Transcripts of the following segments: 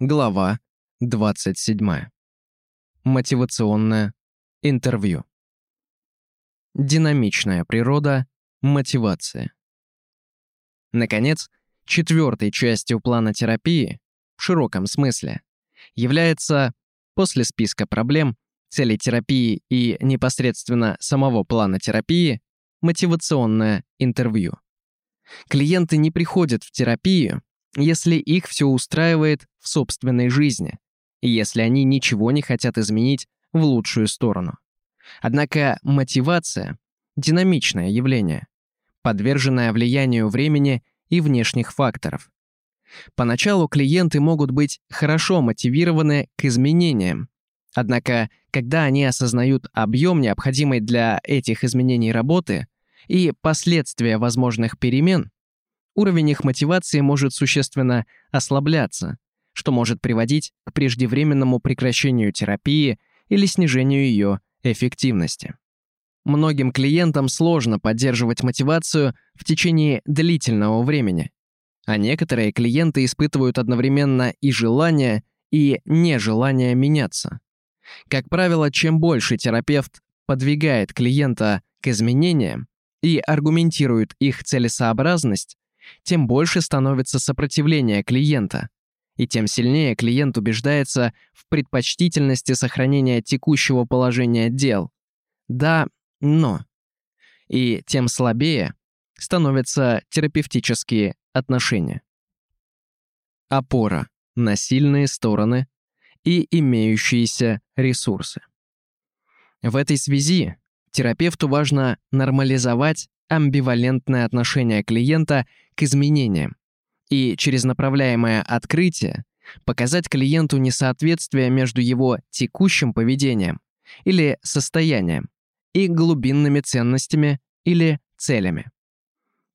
Глава 27. Мотивационное интервью. Динамичная природа мотивации. Наконец, четвертой частью плана терапии, в широком смысле, является, после списка проблем, целей терапии и непосредственно самого плана терапии, мотивационное интервью. Клиенты не приходят в терапию, если их все устраивает в собственной жизни, если они ничего не хотят изменить в лучшую сторону. Однако мотивация – динамичное явление, подверженное влиянию времени и внешних факторов. Поначалу клиенты могут быть хорошо мотивированы к изменениям, однако, когда они осознают объем необходимой для этих изменений работы и последствия возможных перемен, уровень их мотивации может существенно ослабляться, что может приводить к преждевременному прекращению терапии или снижению ее эффективности. Многим клиентам сложно поддерживать мотивацию в течение длительного времени, а некоторые клиенты испытывают одновременно и желание, и нежелание меняться. Как правило, чем больше терапевт подвигает клиента к изменениям и аргументирует их целесообразность, тем больше становится сопротивление клиента, и тем сильнее клиент убеждается в предпочтительности сохранения текущего положения дел. Да, но. И тем слабее становятся терапевтические отношения. Опора на сильные стороны и имеющиеся ресурсы. В этой связи терапевту важно нормализовать амбивалентное отношение клиента к изменениям и через направляемое открытие показать клиенту несоответствие между его текущим поведением или состоянием и глубинными ценностями или целями.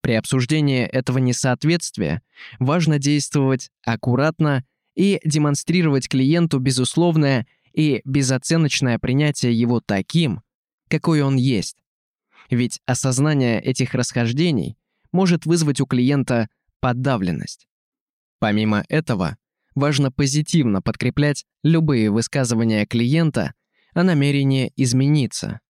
При обсуждении этого несоответствия важно действовать аккуратно и демонстрировать клиенту безусловное и безоценочное принятие его таким, какой он есть, ведь осознание этих расхождений может вызвать у клиента подавленность. Помимо этого, важно позитивно подкреплять любые высказывания клиента о намерении измениться,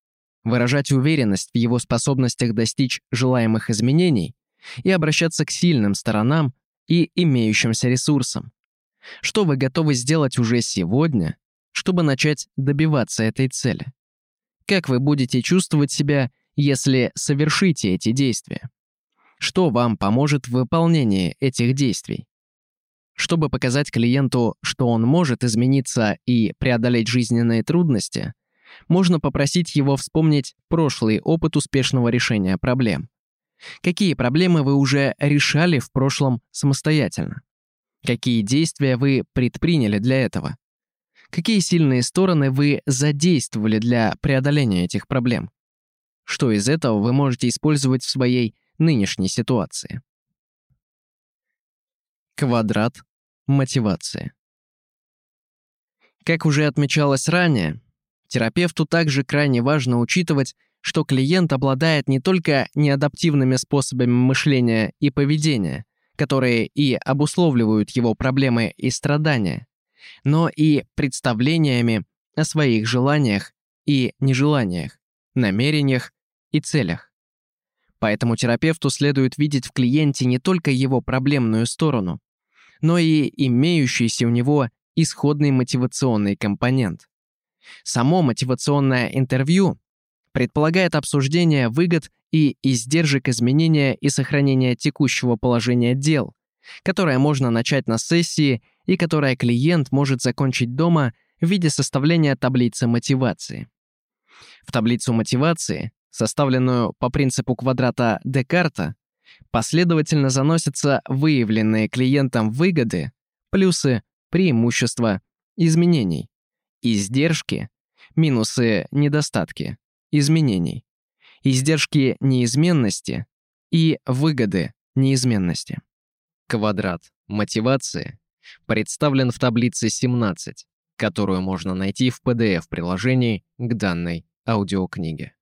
выражать уверенность в его способностях достичь желаемых изменений и обращаться к сильным сторонам и имеющимся ресурсам. Что вы готовы сделать уже сегодня, чтобы начать добиваться этой цели? Как вы будете чувствовать себя, если совершите эти действия? Что вам поможет в выполнении этих действий? Чтобы показать клиенту, что он может измениться и преодолеть жизненные трудности, можно попросить его вспомнить прошлый опыт успешного решения проблем. Какие проблемы вы уже решали в прошлом самостоятельно? Какие действия вы предприняли для этого? Какие сильные стороны вы задействовали для преодоления этих проблем? Что из этого вы можете использовать в своей нынешней ситуации? Квадрат мотивации. Как уже отмечалось ранее, терапевту также крайне важно учитывать, что клиент обладает не только неадаптивными способами мышления и поведения, которые и обусловливают его проблемы и страдания, но и представлениями о своих желаниях и нежеланиях, намерениях и целях. Поэтому терапевту следует видеть в клиенте не только его проблемную сторону, но и имеющийся у него исходный мотивационный компонент. Само мотивационное интервью предполагает обсуждение выгод и издержек изменения и сохранения текущего положения дел, которое можно начать на сессии и которое клиент может закончить дома в виде составления таблицы мотивации. В таблицу мотивации, составленную по принципу квадрата Декарта, последовательно заносятся выявленные клиентом выгоды, плюсы, преимущества, изменений, издержки, минусы, недостатки, изменений, издержки неизменности и выгоды неизменности. Квадрат мотивации представлен в таблице 17, которую можно найти в PDF-приложении к данной аудиокниге.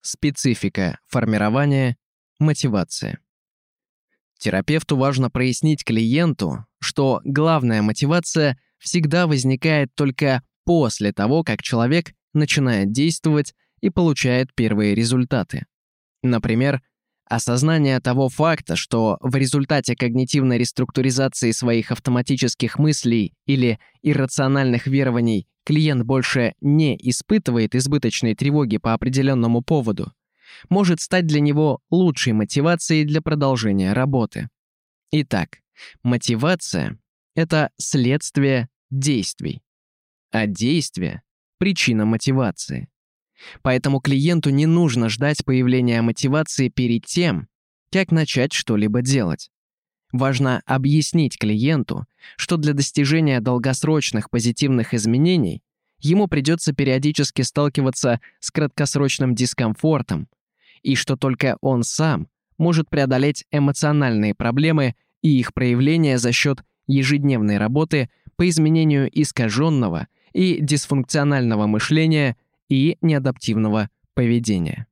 Специфика формирования мотивации. Терапевту важно прояснить клиенту, что главная мотивация всегда возникает только после того, как человек начинает действовать и получает первые результаты. Например, осознание того факта, что в результате когнитивной реструктуризации своих автоматических мыслей или иррациональных верований клиент больше не испытывает избыточной тревоги по определенному поводу, может стать для него лучшей мотивацией для продолжения работы. Итак, мотивация — это следствие действий, а действие — причина мотивации. Поэтому клиенту не нужно ждать появления мотивации перед тем, как начать что-либо делать. Важно объяснить клиенту, что для достижения долгосрочных позитивных изменений ему придется периодически сталкиваться с краткосрочным дискомфортом, и что только он сам может преодолеть эмоциональные проблемы и их проявления за счет ежедневной работы по изменению искаженного и дисфункционального мышления и неадаптивного поведения.